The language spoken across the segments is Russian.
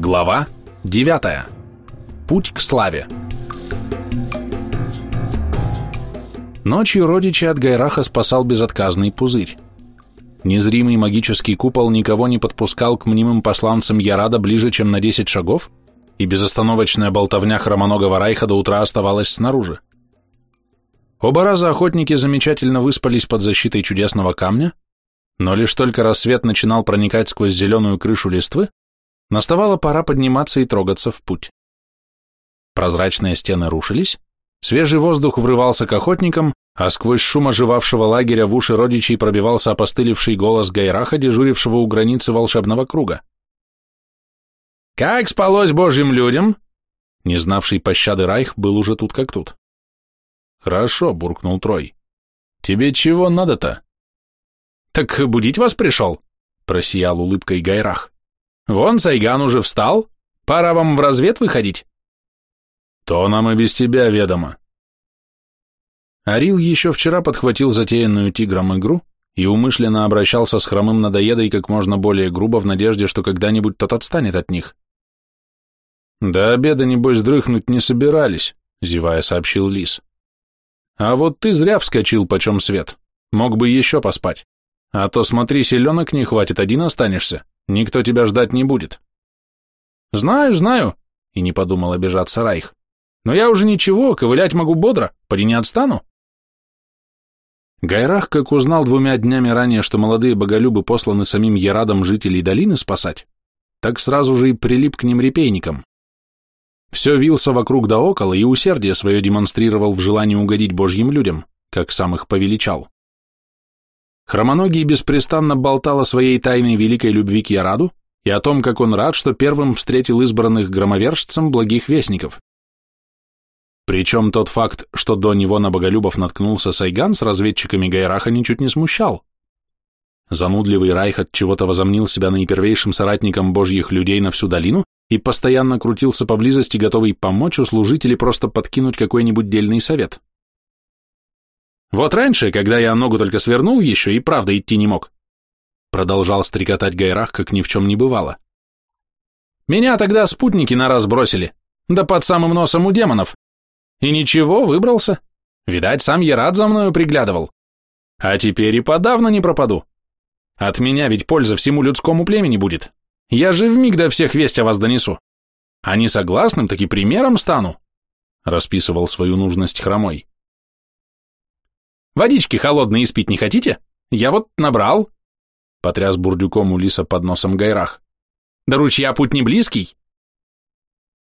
Глава 9. Путь к славе. Ночью родича от Гайраха спасал безотказный пузырь. Незримый магический купол никого не подпускал к мнимым посланцам Ярада ближе, чем на 10 шагов, и безостановочная болтовня хромоногого Райха до утра оставалась снаружи. Оба раза охотники замечательно выспались под защитой чудесного камня, но лишь только рассвет начинал проникать сквозь зеленую крышу листвы, наставала пора подниматься и трогаться в путь. Прозрачные стены рушились, свежий воздух врывался к охотникам, а сквозь шум оживавшего лагеря в уши родичей пробивался опостылевший голос Гайраха, дежурившего у границы волшебного круга. «Как спалось божьим людям?» Не знавший пощады Райх был уже тут как тут. «Хорошо», — буркнул Трой. «Тебе чего надо-то?» «Так будить вас пришел?» — просиял улыбкой Гайрах. «Вон Сайган уже встал, пора вам в развед выходить». «То нам и без тебя ведомо». Арил еще вчера подхватил затеянную тигром игру и умышленно обращался с хромым надоедой как можно более грубо в надежде, что когда-нибудь тот отстанет от них. «До обеда, небось, дрыхнуть не собирались», — зевая сообщил Лис. «А вот ты зря вскочил, почем свет. Мог бы еще поспать. А то смотри, селенок не хватит, один останешься. Никто тебя ждать не будет. Знаю, знаю, и не подумал обижаться Райх. Но я уже ничего, ковылять могу бодро, поди не отстану. Гайрах, как узнал двумя днями ранее, что молодые боголюбы посланы самим Ярадом жителей долины спасать, так сразу же и прилип к ним репейником. Все вился вокруг да около и усердие свое демонстрировал в желании угодить божьим людям, как сам их повеличал. Хромоногий беспрестанно болтал о своей тайной великой любви к Яраду и о том, как он рад, что первым встретил избранных громовержцем благих вестников. Причем тот факт, что до него на Боголюбов наткнулся Сайган с разведчиками Гайраха, ничуть не смущал. Занудливый Райх от чего-то возомнил себя наипервейшим соратником божьих людей на всю долину и постоянно крутился поблизости, готовый помочь, услужить или просто подкинуть какой-нибудь дельный совет. Вот раньше, когда я ногу только свернул еще и правда идти не мог, продолжал стрекотать Гайрах, как ни в чем не бывало. Меня тогда спутники на раз бросили, да под самым носом у демонов. И ничего, выбрался. Видать, сам Ярад за мною приглядывал. А теперь и подавно не пропаду. От меня ведь польза всему людскому племени будет. Я же вмиг до всех весть о вас донесу. А не согласным, так и примером стану, расписывал свою нужность хромой. Водички холодной испить не хотите? Я вот набрал. Потряс бурдюком у лиса под носом Гайрах. Да ручья путь не близкий.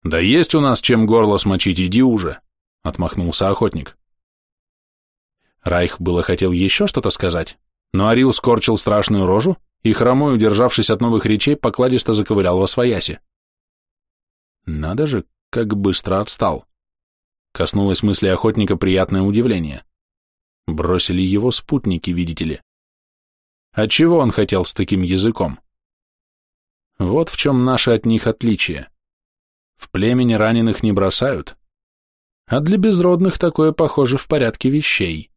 Да есть у нас чем горло смочить, иди уже, отмахнулся охотник. Райх было хотел еще что-то сказать, но Арил скорчил страшную рожу и, хромой, удержавшись от новых речей, покладисто заковылял во свояси. Надо же, как быстро отстал. Коснулось мысли охотника приятное удивление. Бросили его спутники, видите ли. А чего он хотел с таким языком? Вот в чем наше от них отличие. В племени раненых не бросают, а для безродных такое похоже в порядке вещей.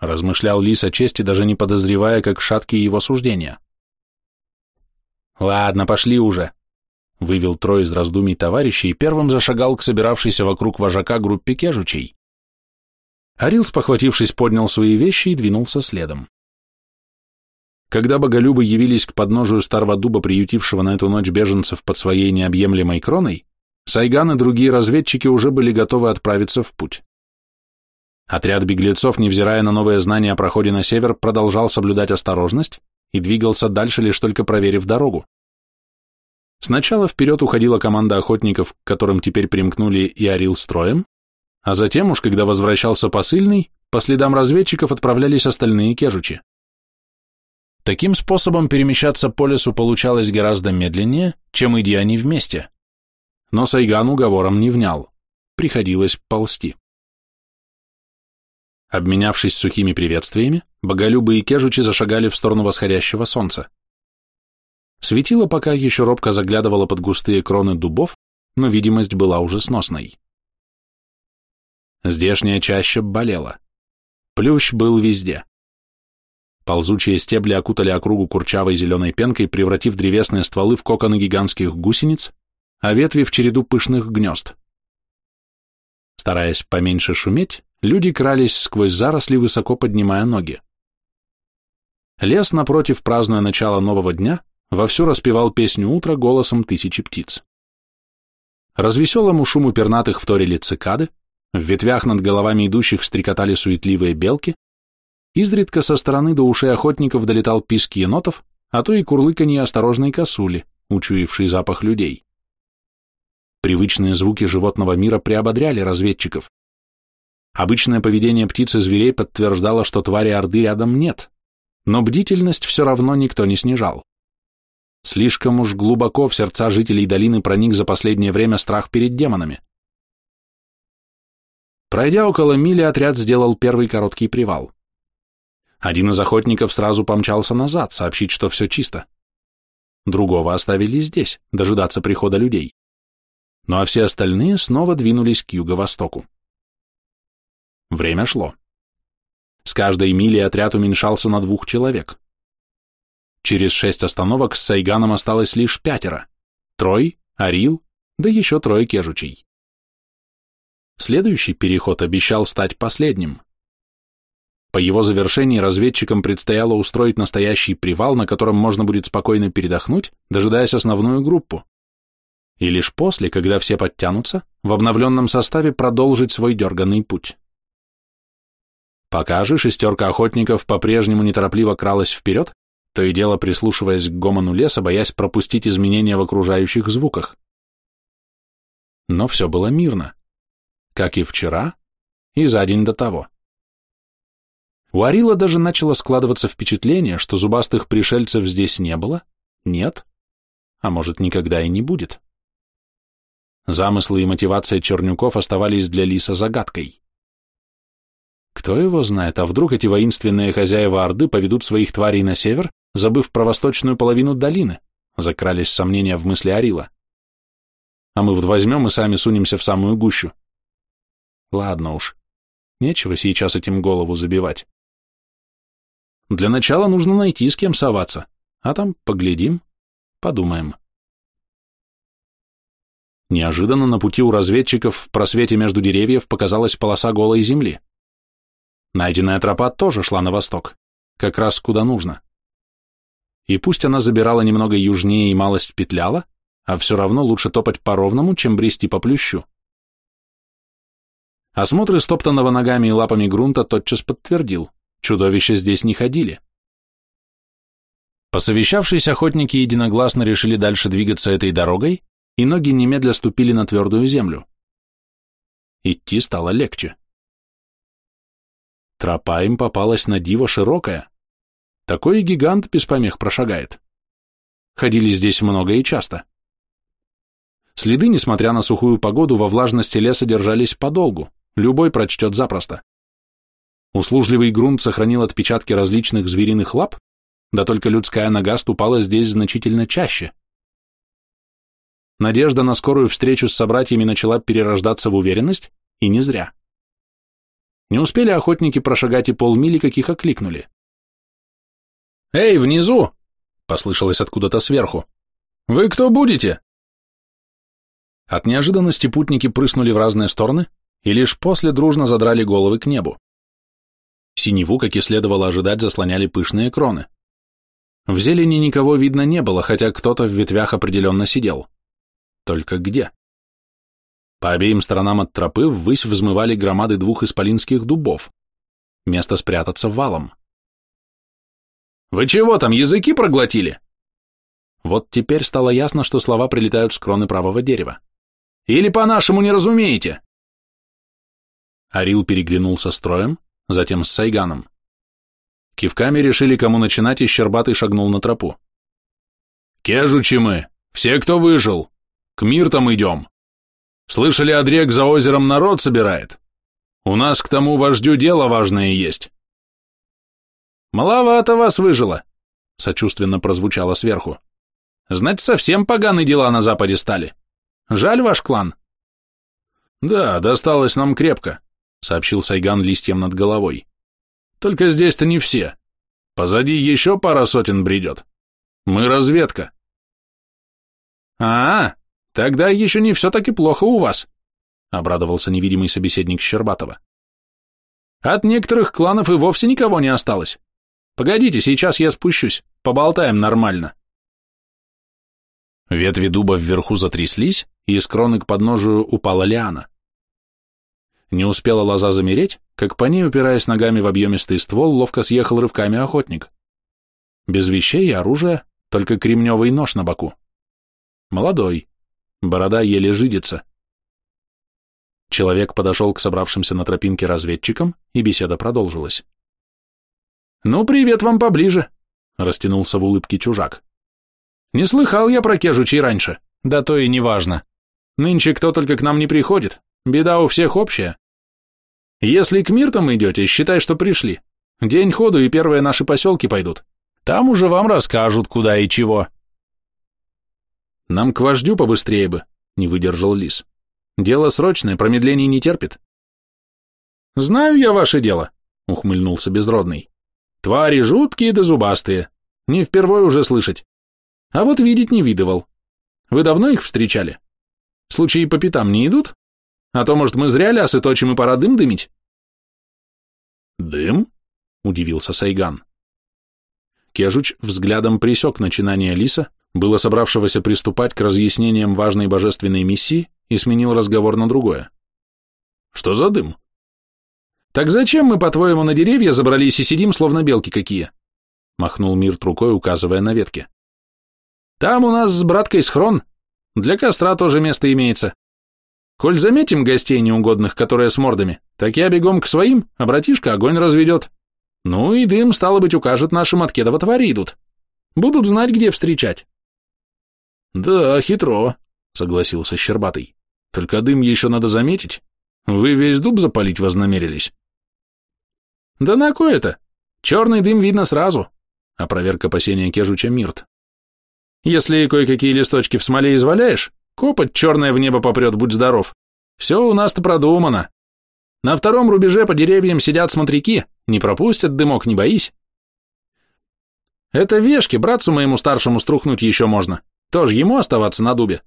Размышлял Лис о чести, даже не подозревая, как шаткие его суждения. «Ладно, пошли уже», — вывел трое из раздумий товарищей и первым зашагал к собиравшейся вокруг вожака группе кежучей. Арил, спохватившись, поднял свои вещи и двинулся следом. Когда боголюбы явились к подножию старого дуба, приютившего на эту ночь беженцев под своей необъемлемой кроной, Сайган и другие разведчики уже были готовы отправиться в путь. Отряд беглецов, невзирая на новые знания о проходе на север, продолжал соблюдать осторожность и двигался дальше, лишь только проверив дорогу. Сначала вперед уходила команда охотников, к которым теперь примкнули и Арил строем, а затем уж, когда возвращался посыльный, по следам разведчиков отправлялись остальные кежучи. Таким способом перемещаться по лесу получалось гораздо медленнее, чем идя они вместе. Но Сайган уговором не внял. Приходилось ползти. Обменявшись сухими приветствиями, боголюбы и кежучи зашагали в сторону восходящего солнца. Светило пока еще робко заглядывало под густые кроны дубов, но видимость была уже сносной. Здешняя чаще болела. Плющ был везде. Ползучие стебли окутали округу курчавой зеленой пенкой, превратив древесные стволы в коконы гигантских гусениц, а ветви в череду пышных гнезд. Стараясь поменьше шуметь, люди крались сквозь заросли, высоко поднимая ноги. Лес, напротив, празднуя начало нового дня, вовсю распевал песню утра голосом тысячи птиц. Развеселому шуму пернатых вторили цикады, в ветвях над головами идущих стрекотали суетливые белки, изредка со стороны до ушей охотников долетал писк енотов, а то и курлыканье осторожной косули, учуявший запах людей. Привычные звуки животного мира приободряли разведчиков. Обычное поведение птиц и зверей подтверждало, что твари Орды рядом нет, но бдительность все равно никто не снижал. Слишком уж глубоко в сердца жителей долины проник за последнее время страх перед демонами. Пройдя около мили, отряд сделал первый короткий привал. Один из охотников сразу помчался назад, сообщить, что все чисто. Другого оставили здесь, дожидаться прихода людей. Ну а все остальные снова двинулись к юго-востоку. Время шло. С каждой мили отряд уменьшался на двух человек. Через шесть остановок с Сайганом осталось лишь пятеро. Трой, Арил, да еще трое кежучей. Следующий переход обещал стать последним. По его завершении разведчикам предстояло устроить настоящий привал, на котором можно будет спокойно передохнуть, дожидаясь основную группу. И лишь после, когда все подтянутся, в обновленном составе продолжить свой дерганный путь. Пока же шестерка охотников по-прежнему неторопливо кралась вперед, то и дело прислушиваясь к гомону леса, боясь пропустить изменения в окружающих звуках. Но все было мирно, как и вчера, и за день до того. У Арила даже начало складываться впечатление, что зубастых пришельцев здесь не было, нет, а может никогда и не будет. Замыслы и мотивация Чернюков оставались для Лиса загадкой. Кто его знает, а вдруг эти воинственные хозяева Орды поведут своих тварей на север, забыв про восточную половину долины, закрались сомнения в мысли Арила. А мы вот возьмем и сами сунемся в самую гущу. Ладно уж, нечего сейчас этим голову забивать. Для начала нужно найти, с кем соваться, а там поглядим, подумаем. Неожиданно на пути у разведчиков в просвете между деревьев показалась полоса голой земли. Найденная тропа тоже шла на восток, как раз куда нужно. И пусть она забирала немного южнее и малость петляла, а все равно лучше топать по ровному, чем брести по плющу. Осмотр стоптанного ногами и лапами грунта тотчас подтвердил, чудовища здесь не ходили. Посовещавшись, охотники единогласно решили дальше двигаться этой дорогой, и ноги немедля ступили на твердую землю. Идти стало легче. Тропа им попалась на диво широкая. Такой гигант без помех прошагает. Ходили здесь много и часто. Следы, несмотря на сухую погоду, во влажности леса держались подолгу, любой прочтет запросто. Услужливый грунт сохранил отпечатки различных звериных лап, да только людская нога ступала здесь значительно чаще. Надежда на скорую встречу с собратьями начала перерождаться в уверенность, и не зря. Не успели охотники прошагать и полмили, как их окликнули. «Эй, внизу!» — послышалось откуда-то сверху. «Вы кто будете?» От неожиданности путники прыснули в разные стороны и лишь после дружно задрали головы к небу. Синеву, как и следовало ожидать, заслоняли пышные кроны. В зелени никого видно не было, хотя кто-то в ветвях определенно сидел. Только где? По обеим сторонам от тропы ввысь взмывали громады двух исполинских дубов. Место спрятаться валом. «Вы чего там, языки проглотили?» Вот теперь стало ясно, что слова прилетают с кроны правого дерева. «Или по-нашему не разумеете?» Арил переглянулся с троем, затем с Сайганом. Кивками решили, кому начинать, и Щербатый шагнул на тропу. «Кежучи мы! Все, кто выжил! К миртам идем! Слышали, Адрек за озером народ собирает? У нас к тому вождю дело важное есть!» «Маловато вас выжило!» — сочувственно прозвучало сверху. «Знать, совсем поганые дела на западе стали. Жаль ваш клан». «Да, досталось нам крепко», — сообщил Сайган листьям над головой. «Только здесь-то не все. Позади еще пара сотен бредет. Мы разведка». «А, -а Тогда еще не все так и плохо у вас, обрадовался невидимый собеседник Щербатова. От некоторых кланов и вовсе никого не осталось. Погодите, сейчас я спущусь, поболтаем нормально. Ветви дуба вверху затряслись, и из кроны к подножию упала лиана. Не успела лоза замереть, как по ней, упираясь ногами в объемистый ствол, ловко съехал рывками охотник. Без вещей и оружия, только кремневый нож на боку. Молодой, борода еле жидится. Человек подошел к собравшимся на тропинке разведчикам, и беседа продолжилась. «Ну, привет вам поближе», — растянулся в улыбке чужак. «Не слыхал я про кежучей раньше, да то и не важно. Нынче кто только к нам не приходит, беда у всех общая. Если к Миртам идете, считай, что пришли. День ходу и первые наши поселки пойдут. Там уже вам расскажут, куда и чего». «Нам к вождю побыстрее бы», — не выдержал лис. «Дело срочное, промедлений не терпит». «Знаю я ваше дело», — ухмыльнулся безродный. «Твари жуткие да зубастые. Не впервой уже слышать. А вот видеть не видывал. Вы давно их встречали? Случаи по пятам не идут? А то, может, мы зря лясы точим и пора дым дымить?» «Дым?» — удивился Сайган. Кежуч взглядом пресек начинание лиса, было собравшегося приступать к разъяснениям важной божественной миссии и сменил разговор на другое. «Что за дым?» «Так зачем мы, по-твоему, на деревья забрались и сидим, словно белки какие?» Махнул Мирт рукой, указывая на ветки. «Там у нас с браткой схрон. Для костра тоже место имеется. Коль заметим гостей неугодных, которые с мордами, так я бегом к своим, а братишка огонь разведет. Ну и дым, стало быть, укажет нашим от кедова твари идут. Будут знать, где встречать». «Да, хитро», — согласился Щербатый. «Только дым еще надо заметить. Вы весь дуб запалить вознамерились?» «Да на кое это? Черный дым видно сразу», — опроверг опасения Кежуча Мирт. «Если кое-какие листочки в смоле изваляешь, копоть черная в небо попрет, будь здоров. Все у нас-то продумано. На втором рубеже по деревьям сидят смотряки, не пропустят дымок, не боись». «Это вешки, братцу моему старшему струхнуть еще можно. Тоже ему оставаться на дубе.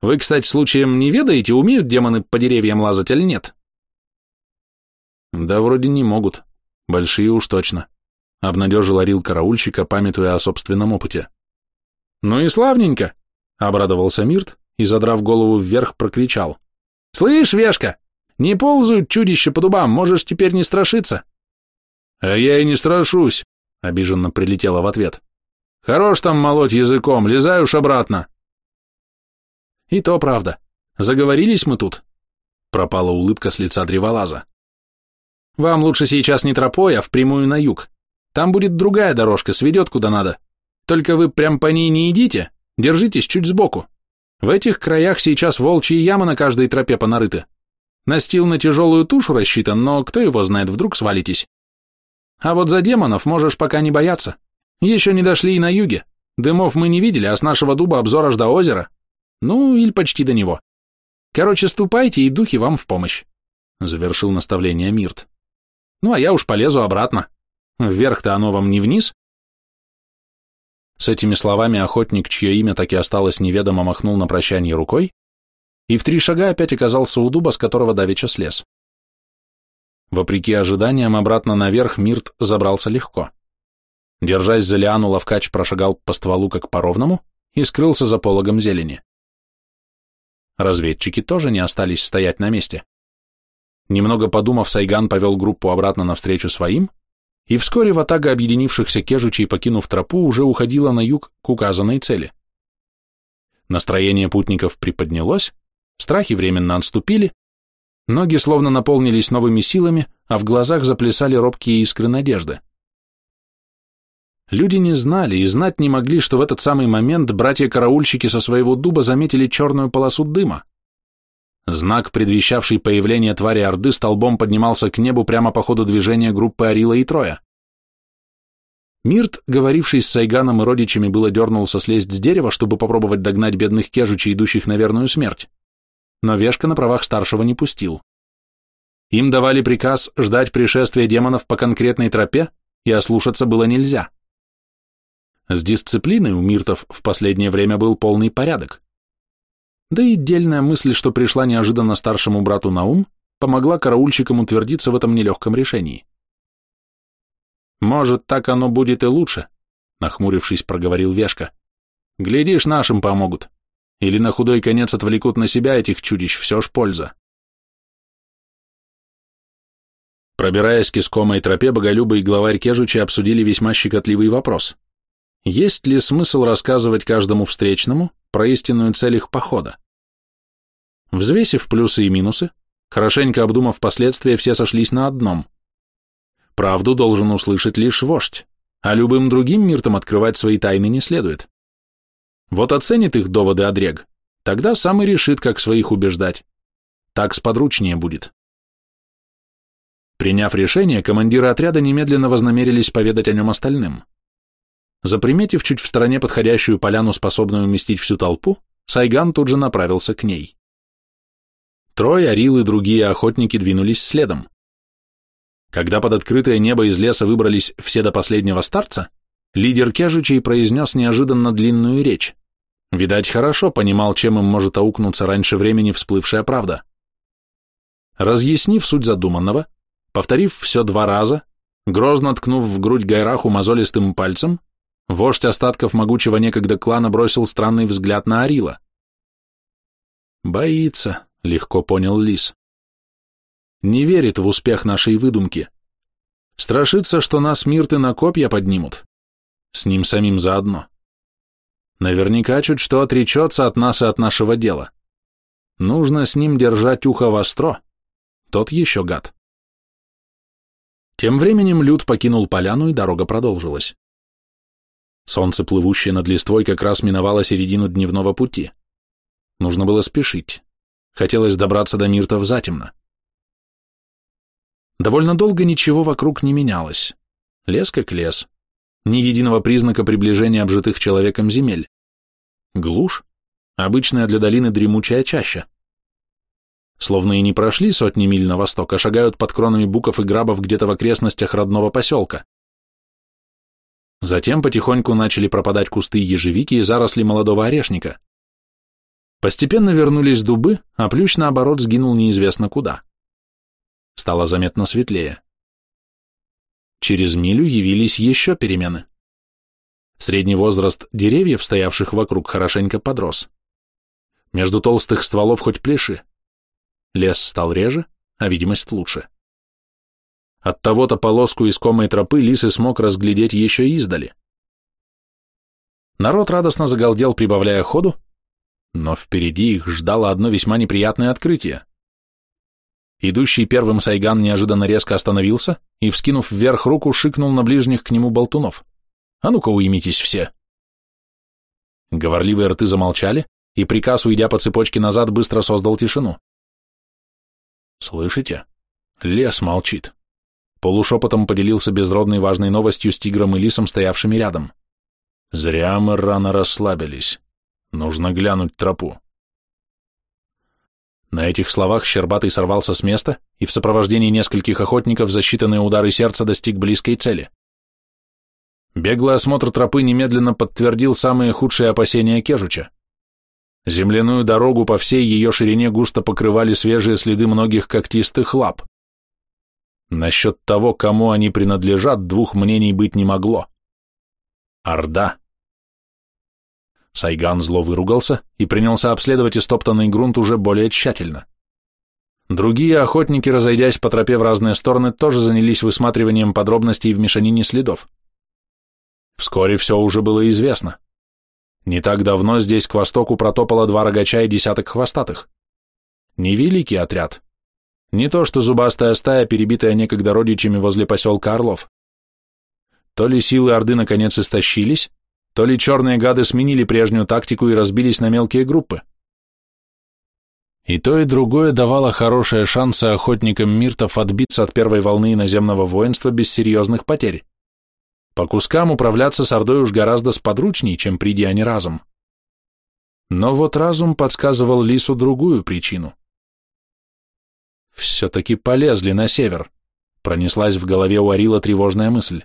Вы, кстати, случаем не ведаете, умеют демоны по деревьям лазать или нет?» «Да вроде не могут», Большие уж точно. Обнадежил орил караульщика, памятуя о собственном опыте. Ну и славненько, обрадовался Мирт и, задрав голову вверх, прокричал. Слышь, Вешка, не ползают чудища по дубам, можешь теперь не страшиться. А я и не страшусь, обиженно прилетело в ответ. Хорош там молоть языком, лезай уж обратно. И то правда. Заговорились мы тут. Пропала улыбка с лица древолаза. Вам лучше сейчас не тропой, а впрямую на юг. Там будет другая дорожка, сведет куда надо. Только вы прям по ней не идите, держитесь чуть сбоку. В этих краях сейчас волчьи ямы на каждой тропе понарыты. Настил на тяжелую тушу рассчитан, но кто его знает, вдруг свалитесь. А вот за демонов можешь пока не бояться. Еще не дошли и на юге. Дымов мы не видели, а с нашего дуба обзор аж до озера. Ну, или почти до него. Короче, ступайте, и духи вам в помощь. Завершил наставление Мирт. Ну, а я уж полезу обратно. Вверх-то оно вам не вниз. С этими словами охотник, чье имя так и осталось неведомо, махнул на прощание рукой и в три шага опять оказался у дуба, с которого давеча слез. Вопреки ожиданиям, обратно наверх Мирт забрался легко. Держась за лиану, ловкач прошагал по стволу как по ровному и скрылся за пологом зелени. Разведчики тоже не остались стоять на месте. Немного подумав, Сайган повел группу обратно навстречу своим, и вскоре ватага объединившихся кежучей, покинув тропу, уже уходила на юг к указанной цели. Настроение путников приподнялось, страхи временно отступили, ноги словно наполнились новыми силами, а в глазах заплясали робкие искры надежды. Люди не знали и знать не могли, что в этот самый момент братья-караульщики со своего дуба заметили черную полосу дыма. Знак, предвещавший появление твари Орды, столбом поднимался к небу прямо по ходу движения группы Арила и Троя. Мирт, говоривший с Сайганом и родичами, было дернулся слезть с дерева, чтобы попробовать догнать бедных кежучей, идущих на верную смерть. Но Вешка на правах старшего не пустил. Им давали приказ ждать пришествия демонов по конкретной тропе, и ослушаться было нельзя. С дисциплиной у Миртов в последнее время был полный порядок. Да и дельная мысль, что пришла неожиданно старшему брату на ум, помогла караульщикам утвердиться в этом нелегком решении. «Может, так оно будет и лучше», — нахмурившись, проговорил Вешка. «Глядишь, нашим помогут. Или на худой конец отвлекут на себя этих чудищ, все ж польза». Пробираясь к искомой тропе, Боголюба и главарь Кежучи обсудили весьма щекотливый вопрос. Есть ли смысл рассказывать каждому встречному про истинную цель их похода? Взвесив плюсы и минусы, хорошенько обдумав последствия, все сошлись на одном. Правду должен услышать лишь вождь, а любым другим миртам открывать свои тайны не следует. Вот оценит их доводы Адрег, тогда сам и решит, как своих убеждать. Так сподручнее будет. Приняв решение, командиры отряда немедленно вознамерились поведать о нем остальным. Заприметив чуть в стороне подходящую поляну, способную уместить всю толпу, Сайган тут же направился к ней. Трое, Орил и другие охотники двинулись следом. Когда под открытое небо из леса выбрались все до последнего старца, лидер Кежучей произнес неожиданно длинную речь. Видать, хорошо понимал, чем им может аукнуться раньше времени всплывшая правда. Разъяснив суть задуманного, Повторив все два раза, грозно ткнув в грудь Гайраху мозолистым пальцем, вождь остатков могучего некогда клана бросил странный взгляд на Арила. «Боится», — легко понял Лис. «Не верит в успех нашей выдумки. Страшится, что нас мирты на копья поднимут. С ним самим заодно. Наверняка чуть что отречется от нас и от нашего дела. Нужно с ним держать ухо востро. Тот еще гад». Тем временем Люд покинул поляну, и дорога продолжилась. Солнце, плывущее над листвой, как раз миновало середину дневного пути. Нужно было спешить. Хотелось добраться до Миртов затемно. Довольно долго ничего вокруг не менялось. Лес как лес. Ни единого признака приближения обжитых человеком земель. Глушь, обычная для долины дремучая чаща. Словно и не прошли сотни миль на восток, а шагают под кронами буков и грабов где-то в окрестностях родного поселка. Затем потихоньку начали пропадать кусты ежевики и заросли молодого орешника. Постепенно вернулись дубы, а плющ, наоборот, сгинул неизвестно куда. Стало заметно светлее. Через милю явились еще перемены. Средний возраст деревьев, стоявших вокруг, хорошенько подрос. Между толстых стволов хоть пляши. Лес стал реже, а видимость лучше. От того-то полоску искомой тропы лисы смог разглядеть еще издали. Народ радостно загалдел, прибавляя ходу, но впереди их ждало одно весьма неприятное открытие. Идущий первым Сайган неожиданно резко остановился и, вскинув вверх руку, шикнул на ближних к нему болтунов. «А ну-ка уймитесь все!» Говорливые рты замолчали, и приказ, уйдя по цепочке назад, быстро создал тишину. «Слышите? Лес молчит». Полушепотом поделился безродной важной новостью с тигром и лисом, стоявшими рядом. «Зря мы рано расслабились. Нужно глянуть тропу». На этих словах Щербатый сорвался с места и в сопровождении нескольких охотников за считанные удары сердца достиг близкой цели. Беглый осмотр тропы немедленно подтвердил самые худшие опасения Кежуча. Земляную дорогу по всей ее ширине густо покрывали свежие следы многих когтистых лап. Насчет того, кому они принадлежат, двух мнений быть не могло. Орда. Сайган зло выругался и принялся обследовать истоптанный грунт уже более тщательно. Другие охотники, разойдясь по тропе в разные стороны, тоже занялись высматриванием подробностей в мешанине следов. Вскоре все уже было известно. Не так давно здесь к востоку протопало два рогача и десяток хвостатых. Невеликий отряд. Не то что зубастая стая, перебитая некогда родичами возле поселка Орлов. То ли силы Орды наконец истощились, то ли черные гады сменили прежнюю тактику и разбились на мелкие группы. И то, и другое давало хорошие шансы охотникам Миртов отбиться от первой волны иноземного воинства без серьезных потерь. По кускам управляться с Ордой уж гораздо сподручней, чем приди они разом. Но вот разум подсказывал Лису другую причину. Все-таки полезли на север. Пронеслась в голове у Арила тревожная мысль.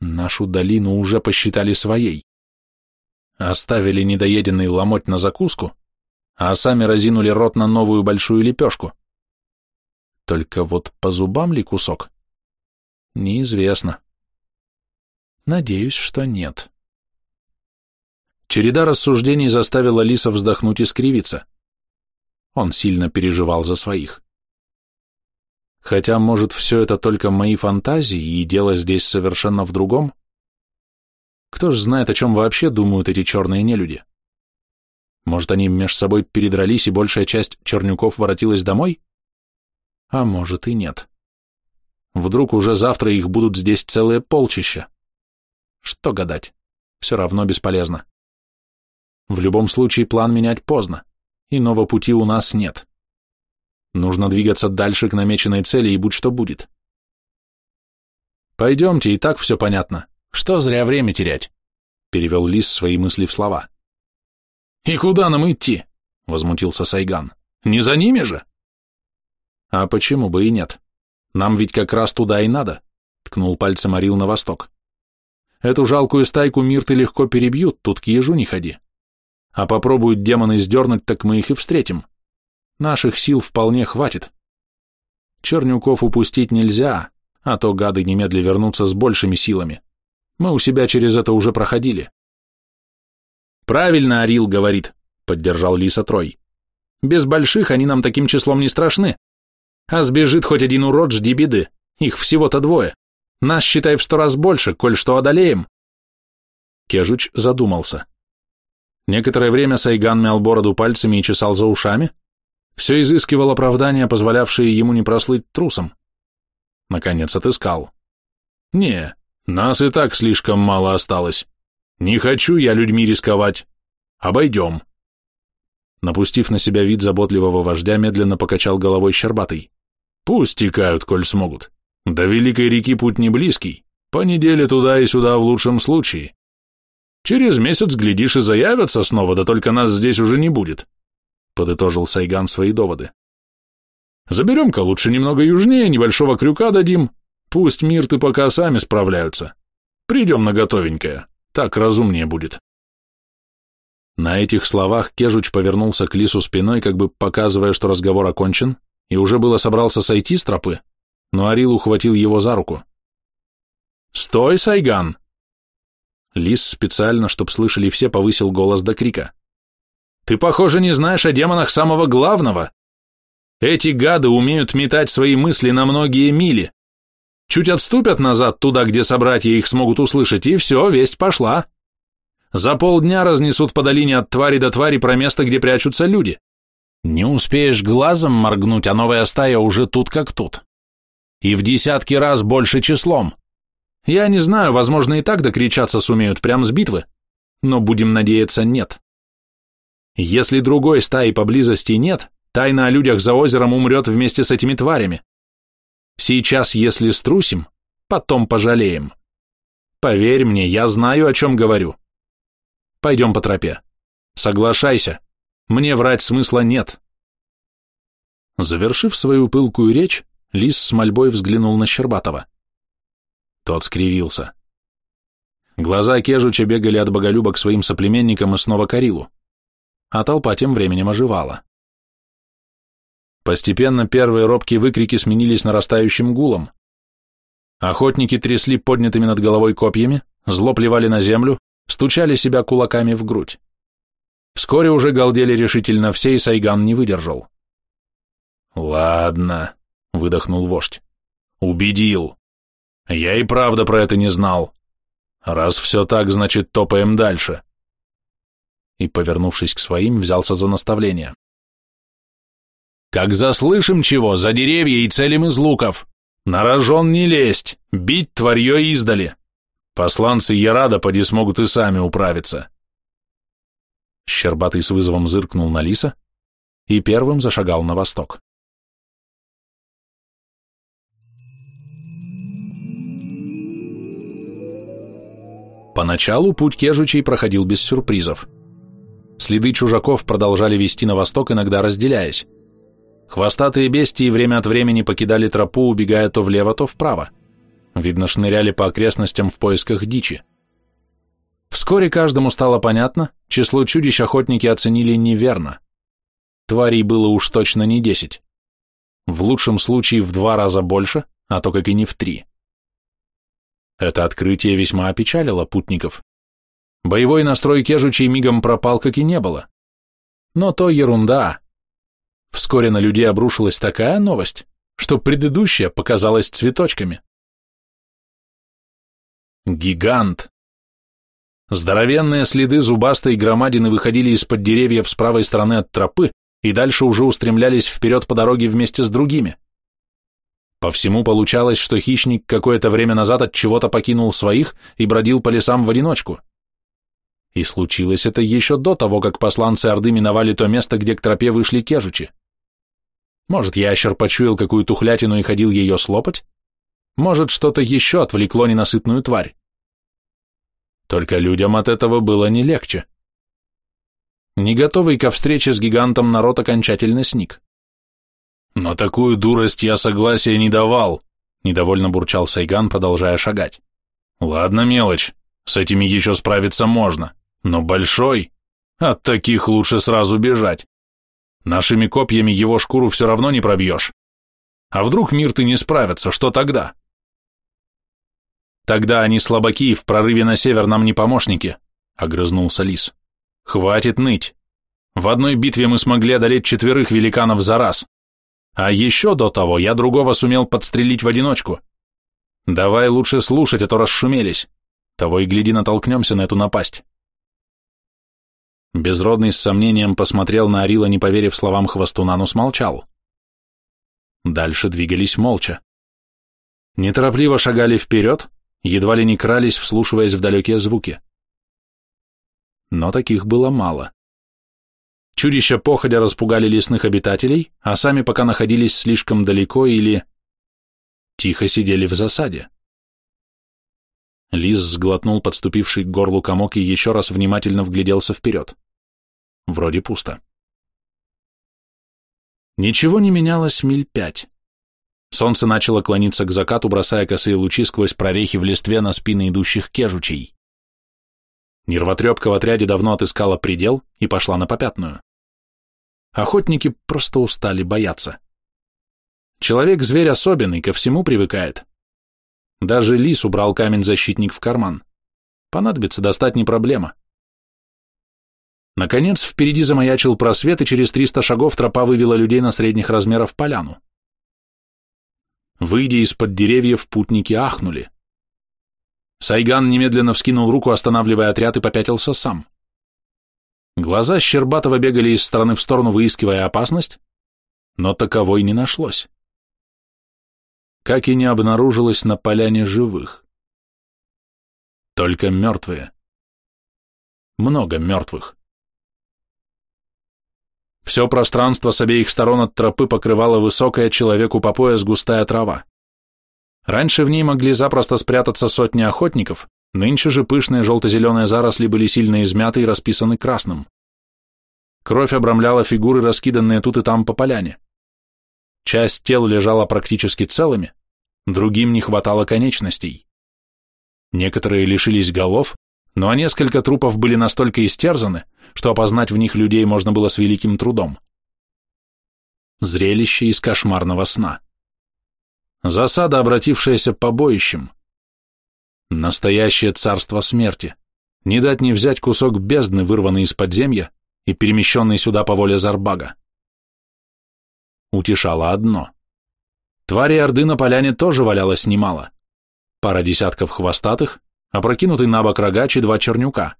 Нашу долину уже посчитали своей. Оставили недоеденный ломоть на закуску, а сами разинули рот на новую большую лепешку. Только вот по зубам ли кусок? Неизвестно. Надеюсь, что нет. Череда рассуждений заставила Лиса вздохнуть и скривиться. Он сильно переживал за своих. Хотя, может, все это только мои фантазии, и дело здесь совершенно в другом? Кто ж знает, о чем вообще думают эти черные нелюди? Может, они меж собой передрались, и большая часть чернюков воротилась домой? А может и нет. Вдруг уже завтра их будут здесь целые полчища. Что гадать? Все равно бесполезно. В любом случае план менять поздно. Иного пути у нас нет. Нужно двигаться дальше к намеченной цели и будь что будет. Пойдемте, и так все понятно. Что зря время терять? Перевел Лис свои мысли в слова. И куда нам идти? Возмутился Сайган. Не за ними же? А почему бы и нет? Нам ведь как раз туда и надо, ткнул пальцем Арил на восток. Эту жалкую стайку мирты легко перебьют, тут к ежу не ходи. А попробуют демоны сдернуть, так мы их и встретим. Наших сил вполне хватит. Чернюков упустить нельзя, а то гады немедля вернутся с большими силами. Мы у себя через это уже проходили. Правильно Арил говорит, поддержал Лиса Трой. Без больших они нам таким числом не страшны. А сбежит хоть один урод, жди беды. Их всего-то двое. Нас, считай, в сто раз больше, коль что одолеем. Кежуч задумался. Некоторое время Сайган мял бороду пальцами и чесал за ушами, все изыскивал оправдания, позволявшие ему не прослыть трусом. Наконец отыскал. «Не, нас и так слишком мало осталось. Не хочу я людьми рисковать. Обойдем». Напустив на себя вид заботливого вождя, медленно покачал головой Щербатый. «Пусть текают, коль смогут. До Великой реки путь не близкий. По неделе туда и сюда в лучшем случае. Через месяц, глядишь, и заявятся снова, да только нас здесь уже не будет подытожил Сайган свои доводы. Заберем-ка лучше немного южнее, небольшого крюка дадим. Пусть мирты пока сами справляются. Придем на готовенькое, так разумнее будет. На этих словах Кежуч повернулся к Лису спиной, как бы показывая, что разговор окончен, и уже было собрался сойти с тропы, но Арил ухватил его за руку. «Стой, Сайган!» Лис специально, чтоб слышали все, повысил голос до крика. Ты, похоже, не знаешь о демонах самого главного. Эти гады умеют метать свои мысли на многие мили. Чуть отступят назад туда, где собратья их смогут услышать, и все, весть пошла. За полдня разнесут по долине от твари до твари про место, где прячутся люди. Не успеешь глазом моргнуть, а новая стая уже тут как тут. И в десятки раз больше числом. Я не знаю, возможно, и так докричаться сумеют прямо с битвы, но будем надеяться, нет. Если другой стаи поблизости нет, тайна о людях за озером умрет вместе с этими тварями. Сейчас, если струсим, потом пожалеем. Поверь мне, я знаю, о чем говорю. Пойдем по тропе. Соглашайся, мне врать смысла нет. Завершив свою пылкую речь, Лис с мольбой взглянул на Щербатова. Тот скривился. Глаза Кежуча бегали от боголюба к своим соплеменникам и снова Карилу а толпа тем временем оживала. Постепенно первые робкие выкрики сменились нарастающим гулом. Охотники трясли поднятыми над головой копьями, зло плевали на землю, стучали себя кулаками в грудь. Вскоре уже галдели решительно все, и Сайган не выдержал. «Ладно», — выдохнул вождь. «Убедил. Я и правда про это не знал. Раз все так, значит, топаем дальше и, повернувшись к своим, взялся за наставление. «Как заслышим чего, за деревья и целим из луков! На рожон не лезть, бить тварье издали! Посланцы Ярада поди смогут и сами управиться!» Щербатый с вызовом зыркнул на лиса и первым зашагал на восток. Поначалу путь кежучей проходил без сюрпризов. Следы чужаков продолжали вести на восток, иногда разделяясь. Хвостатые бестии время от времени покидали тропу, убегая то влево, то вправо. Видно, шныряли по окрестностям в поисках дичи. Вскоре каждому стало понятно, число чудищ охотники оценили неверно. тварей было уж точно не десять. В лучшем случае в два раза больше, а то как и не в три. Это открытие весьма опечалило путников. Боевой настрой кежучей мигом пропал, как и не было. Но то ерунда. Вскоре на людей обрушилась такая новость, что предыдущая показалась цветочками. Гигант. Здоровенные следы зубастой громадины выходили из-под деревьев с правой стороны от тропы и дальше уже устремлялись вперед по дороге вместе с другими. По всему получалось, что хищник какое-то время назад от чего-то покинул своих и бродил по лесам в одиночку. И случилось это еще до того, как посланцы Орды миновали то место, где к тропе вышли кежучи. Может, ящер почуял какую тухлятину и ходил ее слопать? Может, что-то еще отвлекло ненасытную тварь? Только людям от этого было не легче. Не готовый ко встрече с гигантом народ окончательно сник. «Но такую дурость я согласия не давал», — недовольно бурчал Сайган, продолжая шагать. «Ладно, мелочь, с этими еще справиться можно, но большой, от таких лучше сразу бежать. Нашими копьями его шкуру все равно не пробьешь. А вдруг мир ты не справится, что тогда? Тогда они слабаки и в прорыве на север нам не помощники, огрызнулся лис. Хватит ныть. В одной битве мы смогли одолеть четверых великанов за раз. А еще до того я другого сумел подстрелить в одиночку. Давай лучше слушать, а то расшумелись. Того и гляди, натолкнемся на эту напасть. Безродный с сомнением посмотрел на Арила, не поверив словам хвостуна, но смолчал. Дальше двигались молча. Неторопливо шагали вперед, едва ли не крались, вслушиваясь в далекие звуки. Но таких было мало. Чудища походя распугали лесных обитателей, а сами пока находились слишком далеко или... тихо сидели в засаде. Лис сглотнул подступивший к горлу комок и еще раз внимательно вгляделся вперед. Вроде пусто. Ничего не менялось миль пять. Солнце начало клониться к закату, бросая косые лучи сквозь прорехи в листве на спины идущих кежучей. Нервотрепка в отряде давно отыскала предел и пошла на попятную. Охотники просто устали бояться. Человек-зверь особенный, ко всему привыкает. Даже лис убрал камень-защитник в карман. Понадобится достать не проблема. Наконец, впереди замаячил просвет, и через триста шагов тропа вывела людей на средних размеров поляну. Выйдя из-под деревьев, путники ахнули. Сайган немедленно вскинул руку, останавливая отряд, и попятился сам. Глаза Щербатова бегали из стороны в сторону, выискивая опасность, но таковой не нашлось как и не обнаружилось на поляне живых. Только мертвые. Много мертвых. Все пространство с обеих сторон от тропы покрывала высокая человеку по пояс густая трава. Раньше в ней могли запросто спрятаться сотни охотников, нынче же пышные желто-зеленые заросли были сильно измяты и расписаны красным. Кровь обрамляла фигуры, раскиданные тут и там по поляне. Часть тел лежала практически целыми, другим не хватало конечностей. Некоторые лишились голов, ну а несколько трупов были настолько истерзаны, что опознать в них людей можно было с великим трудом. Зрелище из кошмарного сна. Засада, обратившаяся побоищем. Настоящее царство смерти. Не дать не взять кусок бездны, вырванный из подземья и перемещенный сюда по воле Зарбага. Утешало одно. Твари Орды на поляне тоже валялось немало. Пара десятков хвостатых, опрокинутый на бок рогач и два чернюка.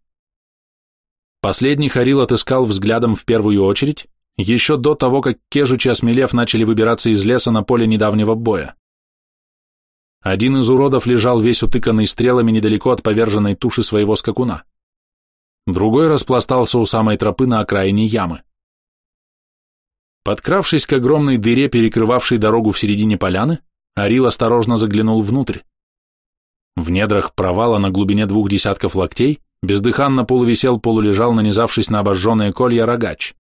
Последний Харил отыскал взглядом в первую очередь, еще до того, как кежучи, осмелев, начали выбираться из леса на поле недавнего боя. Один из уродов лежал весь утыканный стрелами недалеко от поверженной туши своего скакуна. Другой распластался у самой тропы на окраине ямы. Подкравшись к огромной дыре, перекрывавшей дорогу в середине поляны, Арил осторожно заглянул внутрь. В недрах провала на глубине двух десятков локтей бездыханно полувисел, полулежал, нанизавшись на обожженные колья рогач.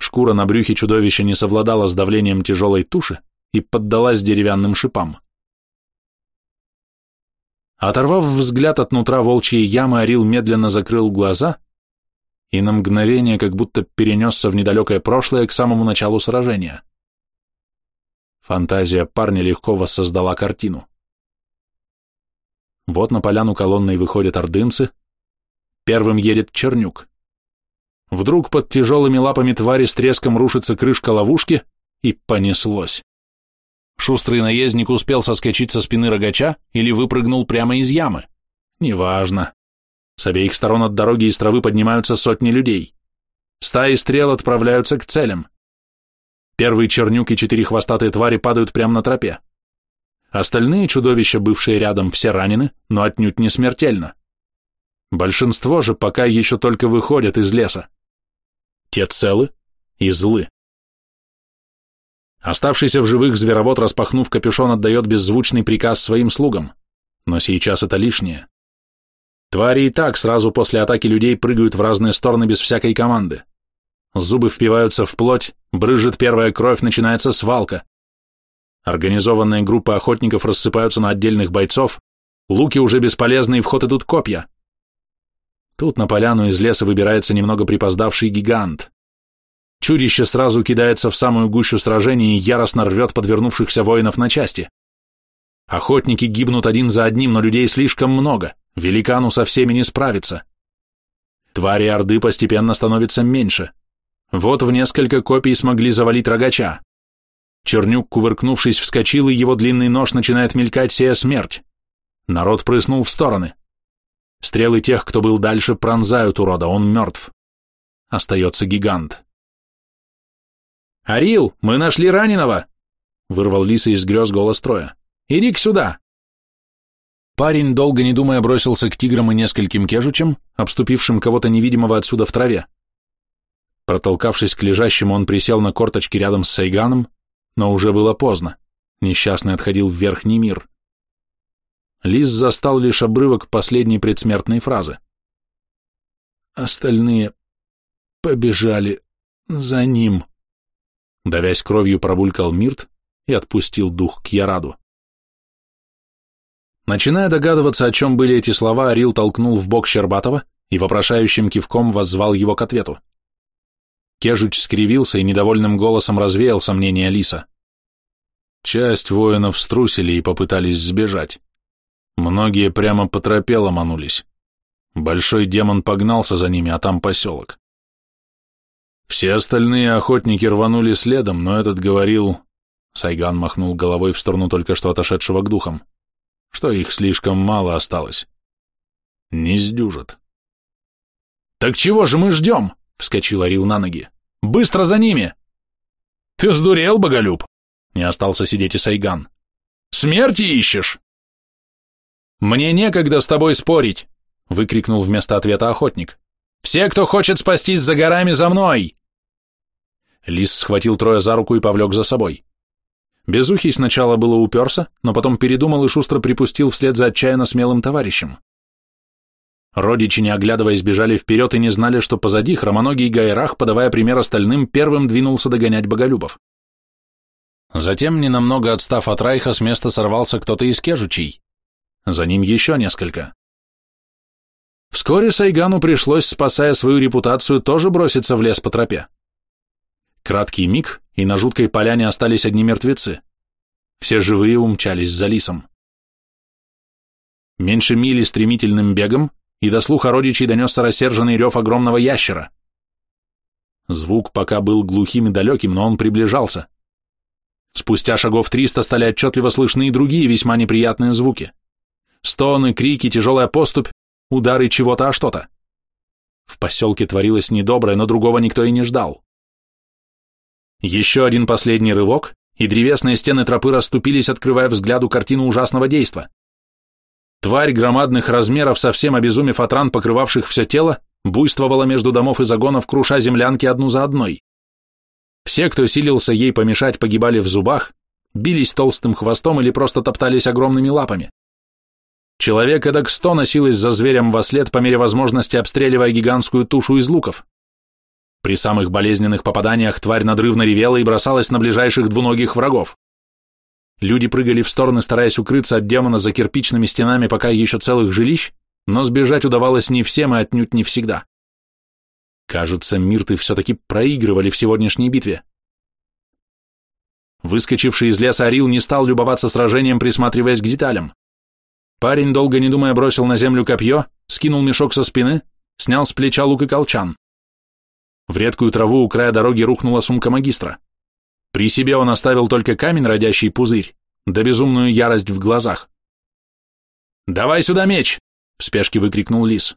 Шкура на брюхе чудовища не совладала с давлением тяжелой туши и поддалась деревянным шипам. Оторвав взгляд от нутра волчьей ямы, Арил медленно закрыл глаза и на мгновение как будто перенесся в недалекое прошлое к самому началу сражения. Фантазия парня легко воссоздала картину. Вот на поляну колонной выходят ордынцы, первым едет Чернюк. Вдруг под тяжелыми лапами твари с треском рушится крышка ловушки, и понеслось. Шустрый наездник успел соскочить со спины рогача или выпрыгнул прямо из ямы. Неважно. С обеих сторон от дороги из травы поднимаются сотни людей. Стаи стрел отправляются к целям. Первый чернюк и четыре хвостатые твари падают прямо на тропе. Остальные чудовища, бывшие рядом, все ранены, но отнюдь не смертельно. Большинство же пока еще только выходят из леса. Те целы и злы. Оставшийся в живых зверовод, распахнув капюшон, отдает беззвучный приказ своим слугам. Но сейчас это лишнее. Твари и так сразу после атаки людей прыгают в разные стороны без всякой команды. Зубы впиваются в плоть, брызжет первая кровь, начинается свалка. Организованные группы охотников рассыпаются на отдельных бойцов, луки уже бесполезны и в ход идут копья. Тут на поляну из леса выбирается немного припоздавший гигант. Чудище сразу кидается в самую гущу сражений и яростно рвет подвернувшихся воинов на части. Охотники гибнут один за одним, но людей слишком много. Великану со всеми не справиться. Твари Орды постепенно становятся меньше. Вот в несколько копий смогли завалить рогача. Чернюк, кувыркнувшись, вскочил, и его длинный нож начинает мелькать, сея смерть. Народ прыснул в стороны. Стрелы тех, кто был дальше, пронзают урода, он мертв. Остается гигант. «Арил, мы нашли раненого!» — вырвал Лиса из грез голос Троя. «Ирик, сюда!» Парень, долго не думая, бросился к тиграм и нескольким кежучам, обступившим кого-то невидимого отсюда в траве. Протолкавшись к лежащему, он присел на корточки рядом с Сайганом, но уже было поздно. Несчастный отходил в верхний мир. Лис застал лишь обрывок последней предсмертной фразы. Остальные побежали за ним. Давясь кровью, пробулькал Мирт и отпустил дух к Яраду. Начиная догадываться, о чем были эти слова, Арил толкнул в бок Щербатова и вопрошающим кивком воззвал его к ответу. Кежуч скривился и недовольным голосом развеял сомнения Лиса. Часть воинов струсили и попытались сбежать. Многие прямо по тропе ломанулись. Большой демон погнался за ними, а там поселок. Все остальные охотники рванули следом, но этот говорил... Сайган махнул головой в сторону только что отошедшего к духам что их слишком мало осталось. Не сдюжат. «Так чего же мы ждем?» — вскочил Орил на ноги. «Быстро за ними!» «Ты сдурел, Боголюб?» — не остался сидеть и Сайган. «Смерти ищешь?» «Мне некогда с тобой спорить!» — выкрикнул вместо ответа охотник. «Все, кто хочет спастись за горами, за мной!» Лис схватил Троя за руку и повлек за собой. Безухий сначала было уперся, но потом передумал и шустро припустил вслед за отчаянно смелым товарищем. Родичи, не оглядываясь, бежали вперед и не знали, что позади хромоногий Гайрах, подавая пример остальным, первым двинулся догонять боголюбов. Затем, ненамного отстав от Райха, с места сорвался кто-то из кежучей. За ним еще несколько. Вскоре Сайгану пришлось, спасая свою репутацию, тоже броситься в лес по тропе. Краткий миг, и на жуткой поляне остались одни мертвецы. Все живые умчались за лисом. Меньше мили стремительным бегом, и до слуха родичей донесся рассерженный рев огромного ящера. Звук пока был глухим и далеким, но он приближался. Спустя шагов триста стали отчетливо слышны и другие весьма неприятные звуки. Стоны, крики, тяжелая поступь, удары чего-то о что-то. В поселке творилось недоброе, но другого никто и не ждал. Еще один последний рывок, и древесные стены тропы расступились, открывая взгляду картину ужасного действа. Тварь громадных размеров, совсем обезумев от ран, покрывавших все тело, буйствовала между домов и загонов, круша землянки одну за одной. Все, кто силился ей помешать, погибали в зубах, бились толстым хвостом или просто топтались огромными лапами. Человек эдак сто носилось за зверем во след по мере возможности, обстреливая гигантскую тушу из луков. При самых болезненных попаданиях тварь надрывно ревела и бросалась на ближайших двуногих врагов. Люди прыгали в стороны, стараясь укрыться от демона за кирпичными стенами пока еще целых жилищ, но сбежать удавалось не всем и отнюдь не всегда. Кажется, Мирты все-таки проигрывали в сегодняшней битве. Выскочивший из леса Орил не стал любоваться сражением, присматриваясь к деталям. Парень, долго не думая, бросил на землю копье, скинул мешок со спины, снял с плеча лук и колчан. В редкую траву у края дороги рухнула сумка магистра. При себе он оставил только камень, родящий пузырь, да безумную ярость в глазах. «Давай сюда меч!» — в спешке выкрикнул лис.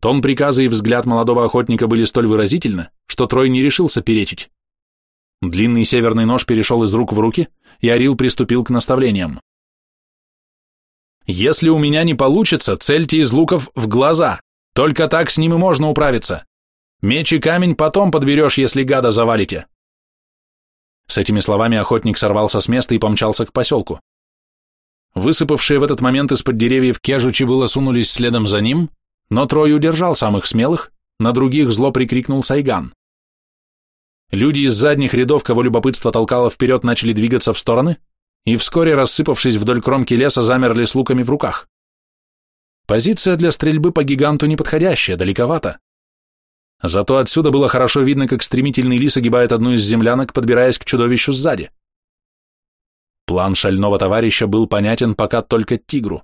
Тон приказа и взгляд молодого охотника были столь выразительны, что Трой не решился перечить. Длинный северный нож перешел из рук в руки, и Орил приступил к наставлениям. «Если у меня не получится, цельте из луков в глаза. Только так с ним и можно управиться. Меч и камень потом подберешь, если гада завалите». С этими словами охотник сорвался с места и помчался к поселку. Высыпавшие в этот момент из-под деревьев кежучи было сунулись следом за ним, но Трой удержал самых смелых, на других зло прикрикнул Сайган. Люди из задних рядов, кого любопытство толкало вперед, начали двигаться в стороны, и вскоре, рассыпавшись вдоль кромки леса, замерли с луками в руках. Позиция для стрельбы по гиганту неподходящая, далековато. Зато отсюда было хорошо видно, как стремительный лис огибает одну из землянок, подбираясь к чудовищу сзади. План шального товарища был понятен пока только тигру.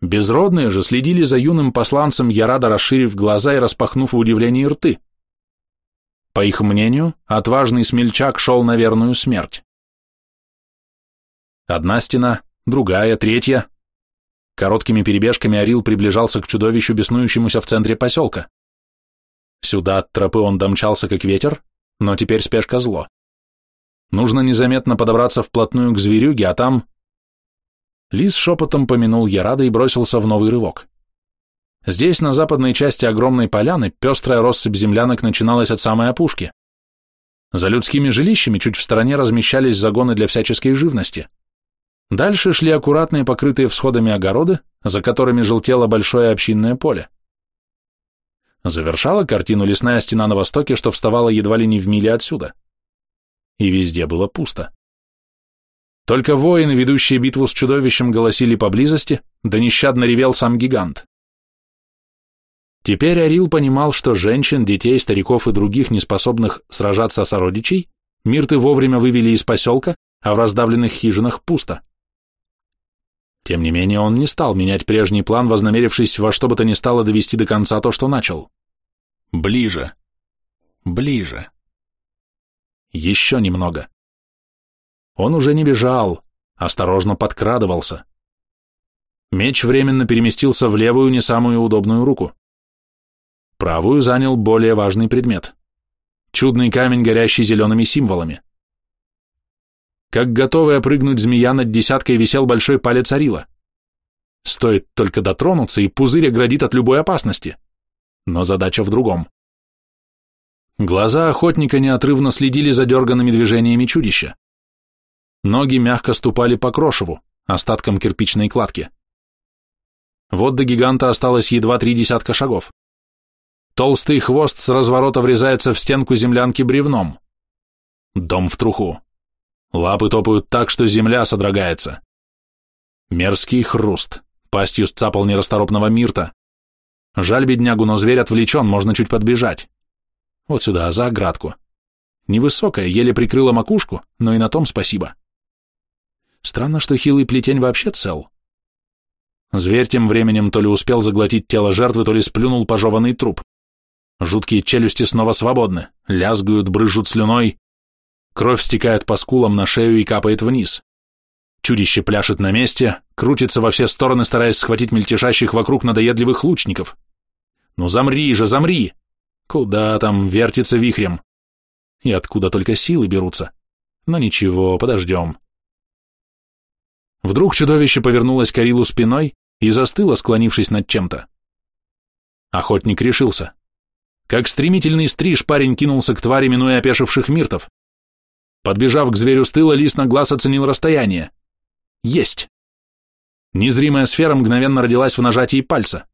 Безродные же следили за юным посланцем Ярада, расширив глаза и распахнув в удивлении рты. По их мнению, отважный смельчак шел на верную смерть. Одна стена, другая, третья. Короткими перебежками Орил приближался к чудовищу, беснующемуся в центре поселка. Сюда от тропы он домчался как ветер, но теперь спешка зло. Нужно незаметно подобраться вплотную к зверюге, а там... Лис шепотом помянул Ярада и бросился в новый рывок. Здесь, на западной части огромной поляны, пестрая россыпь землянок начиналась от самой опушки. За людскими жилищами чуть в стороне размещались загоны для всяческой живности. Дальше шли аккуратные покрытые всходами огороды, за которыми желтело большое общинное поле. Завершала картину лесная стена на востоке, что вставала едва ли не в миле отсюда. И везде было пусто. Только воины, ведущие битву с чудовищем, голосили поблизости, да нещадно ревел сам гигант. Теперь Арил понимал, что женщин, детей, стариков и других, неспособных сражаться сородичей, мирты вовремя вывели из поселка, а в раздавленных хижинах пусто. Тем не менее, он не стал менять прежний план, вознамерившись во что бы то ни стало довести до конца то, что начал. Ближе. Ближе. Еще немного. Он уже не бежал, осторожно подкрадывался. Меч временно переместился в левую, не самую удобную руку. Правую занял более важный предмет. Чудный камень, горящий зелеными символами. Как готовая прыгнуть змея над десяткой висел большой палец Арила. Стоит только дотронуться, и пузырь оградит от любой опасности. Но задача в другом. Глаза охотника неотрывно следили за дерганными движениями чудища. Ноги мягко ступали по крошеву, остаткам кирпичной кладки. Вот до гиганта осталось едва три десятка шагов. Толстый хвост с разворота врезается в стенку землянки бревном. Дом в труху. Лапы топают так, что земля содрогается. Мерзкий хруст. Пастью сцапал нерасторопного мирта. Жаль беднягу, но зверь отвлечен, можно чуть подбежать. Вот сюда, за оградку. Невысокая, еле прикрыла макушку, но и на том спасибо. Странно, что хилый плетень вообще цел. Зверь тем временем то ли успел заглотить тело жертвы, то ли сплюнул пожеванный труп. Жуткие челюсти снова свободны, лязгают, брызжут слюной. Кровь стекает по скулам на шею и капает вниз. Чудище пляшет на месте, крутится во все стороны, стараясь схватить мельтешащих вокруг надоедливых лучников. «Ну замри же, замри!» Куда там, вертится вихрем. И откуда только силы берутся. Но ничего, подождем. Вдруг чудовище повернулось к Арилу спиной и застыло, склонившись над чем-то. Охотник решился. Как стремительный стриж, парень кинулся к твари, минуя опешивших миртов. Подбежав к зверю с тыла, лис на глаз оценил расстояние. Есть! Незримая сфера мгновенно родилась в нажатии пальца.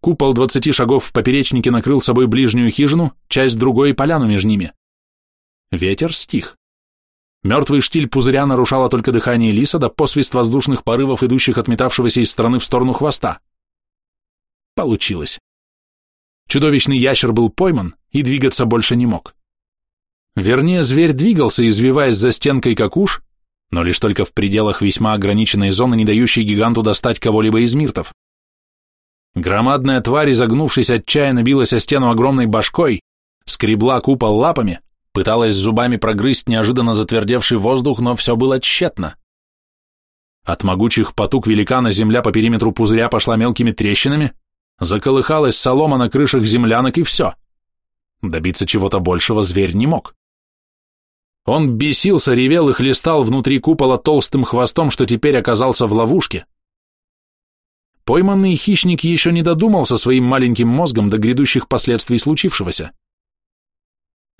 Купол двадцати шагов в поперечнике накрыл собой ближнюю хижину, часть другой и поляну между ними. Ветер стих. Мертвый штиль пузыря нарушало только дыхание лиса да посвист воздушных порывов, идущих от метавшегося из стороны в сторону хвоста. Получилось. Чудовищный ящер был пойман и двигаться больше не мог. Вернее, зверь двигался, извиваясь за стенкой как уж, но лишь только в пределах весьма ограниченной зоны, не дающей гиганту достать кого-либо из миртов. Громадная тварь, изогнувшись отчаянно, билась о стену огромной башкой, скребла купол лапами, пыталась зубами прогрызть неожиданно затвердевший воздух, но все было тщетно. От могучих потуг великана земля по периметру пузыря пошла мелкими трещинами, заколыхалась солома на крышах землянок и все. Добиться чего-то большего зверь не мог. Он бесился, ревел и хлестал внутри купола толстым хвостом, что теперь оказался в ловушке. Пойманный хищник еще не додумался своим маленьким мозгом до грядущих последствий случившегося.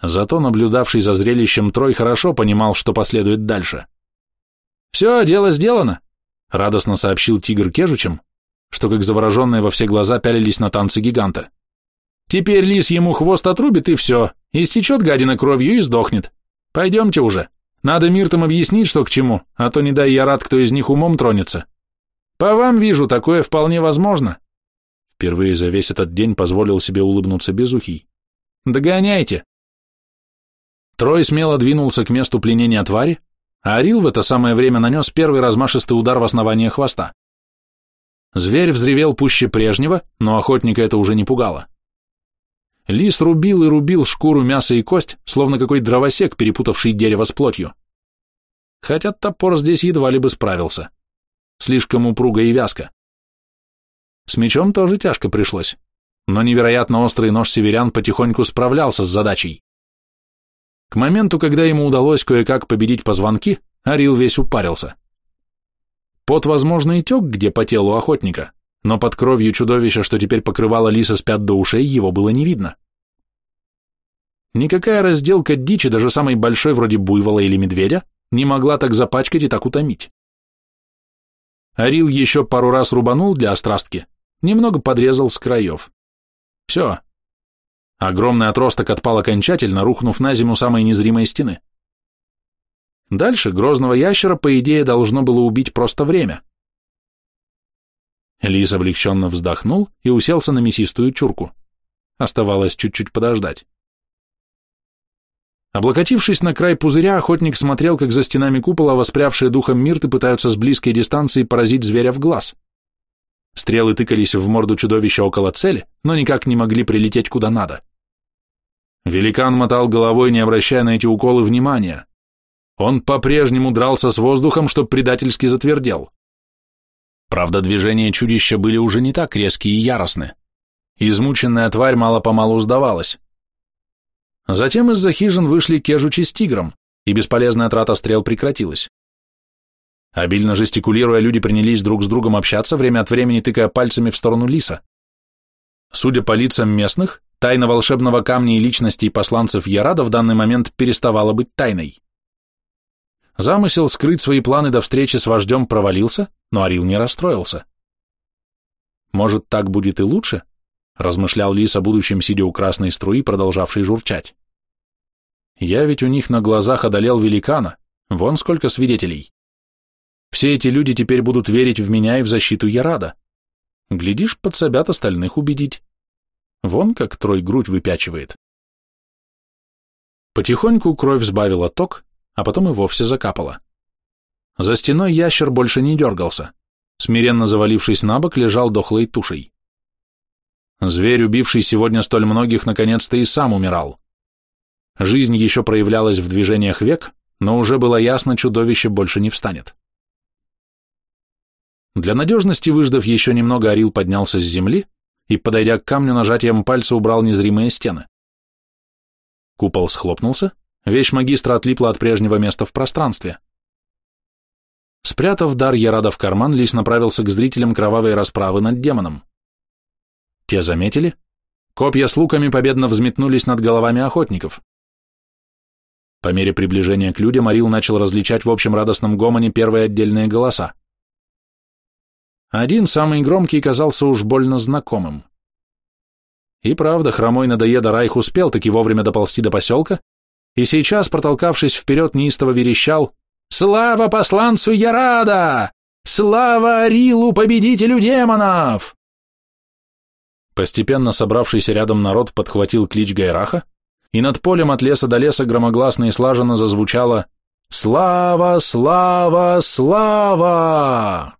Зато наблюдавший за зрелищем Трой хорошо понимал, что последует дальше. «Все, дело сделано», — радостно сообщил тигр кежучем, что как завороженные во все глаза пялились на танцы гиганта. «Теперь лис ему хвост отрубит, и все, истечет гадина кровью и сдохнет. Пойдемте уже. Надо Миртам объяснить, что к чему, а то не дай я рад, кто из них умом тронется. По вам вижу, такое вполне возможно». Впервые за весь этот день позволил себе улыбнуться Безухий. «Догоняйте!» Трой смело двинулся к месту пленения твари, а Арил в это самое время нанес первый размашистый удар в основание хвоста. Зверь взревел пуще прежнего, но охотника это уже не пугало. Лис рубил и рубил шкуру, мясо и кость, словно какой дровосек, перепутавший дерево с плотью. Хотя топор здесь едва ли бы справился. Слишком упруго и вязко. С мечом тоже тяжко пришлось, но невероятно острый нож северян потихоньку справлялся с задачей. К моменту, когда ему удалось кое-как победить позвонки, Арил весь упарился. Пот, возможно, и тек где по телу охотника, но под кровью чудовища, что теперь покрывало лиса с пят до ушей, его было не видно. Никакая разделка дичи, даже самой большой вроде буйвола или медведя, не могла так запачкать и так утомить. Арил еще пару раз рубанул для острастки, немного подрезал с краев. Все, Огромный отросток отпал окончательно, рухнув на зиму самой незримой стены. Дальше грозного ящера, по идее, должно было убить просто время. Лис облегченно вздохнул и уселся на мясистую чурку. Оставалось чуть-чуть подождать. Облокотившись на край пузыря, охотник смотрел, как за стенами купола воспрявшие духом мирты пытаются с близкой дистанции поразить зверя в глаз. Стрелы тыкались в морду чудовища около цели, но никак не могли прилететь куда надо. Великан мотал головой, не обращая на эти уколы внимания. Он по-прежнему дрался с воздухом, чтоб предательски затвердел. Правда, движения чудища были уже не так резкие и яростны. Измученная тварь мало-помалу сдавалась. Затем из-за хижин вышли кежучи с тигром, и бесполезная трата стрел прекратилась. Обильно жестикулируя, люди принялись друг с другом общаться, время от времени тыкая пальцами в сторону лиса. Судя по лицам местных, Тайна волшебного камня и личностей посланцев Ярада в данный момент переставала быть тайной. Замысел скрыть свои планы до встречи с вождем провалился, но Арил не расстроился. «Может, так будет и лучше?» — размышлял Лис о будущем, сидя у красной струи, продолжавшей журчать. «Я ведь у них на глазах одолел великана, вон сколько свидетелей. Все эти люди теперь будут верить в меня и в защиту Ярада. Глядишь, подсобят остальных убедить». Вон как трой грудь выпячивает. Потихоньку кровь сбавила ток, а потом и вовсе закапала. За стеной ящер больше не дергался. Смиренно завалившись на бок, лежал дохлой тушей. Зверь, убивший сегодня столь многих, наконец-то и сам умирал. Жизнь еще проявлялась в движениях век, но уже было ясно, чудовище больше не встанет. Для надежности, выждав еще немного, Орил поднялся с земли и, подойдя к камню, нажатием пальца убрал незримые стены. Купол схлопнулся, вещь магистра отлипла от прежнего места в пространстве. Спрятав дар Ярада в карман, Лис направился к зрителям кровавой расправы над демоном. Те заметили, копья с луками победно взметнулись над головами охотников. По мере приближения к людям Арил начал различать в общем радостном гомоне первые отдельные голоса. Один, самый громкий, казался уж больно знакомым. И правда, хромой надоеда Райх успел таки вовремя доползти до поселка, и сейчас, протолкавшись вперед, неистово верещал «Слава посланцу Ярада! Слава Арилу, победителю демонов!» Постепенно собравшийся рядом народ подхватил клич Гайраха, и над полем от леса до леса громогласно и слаженно зазвучало «Слава, слава, слава!»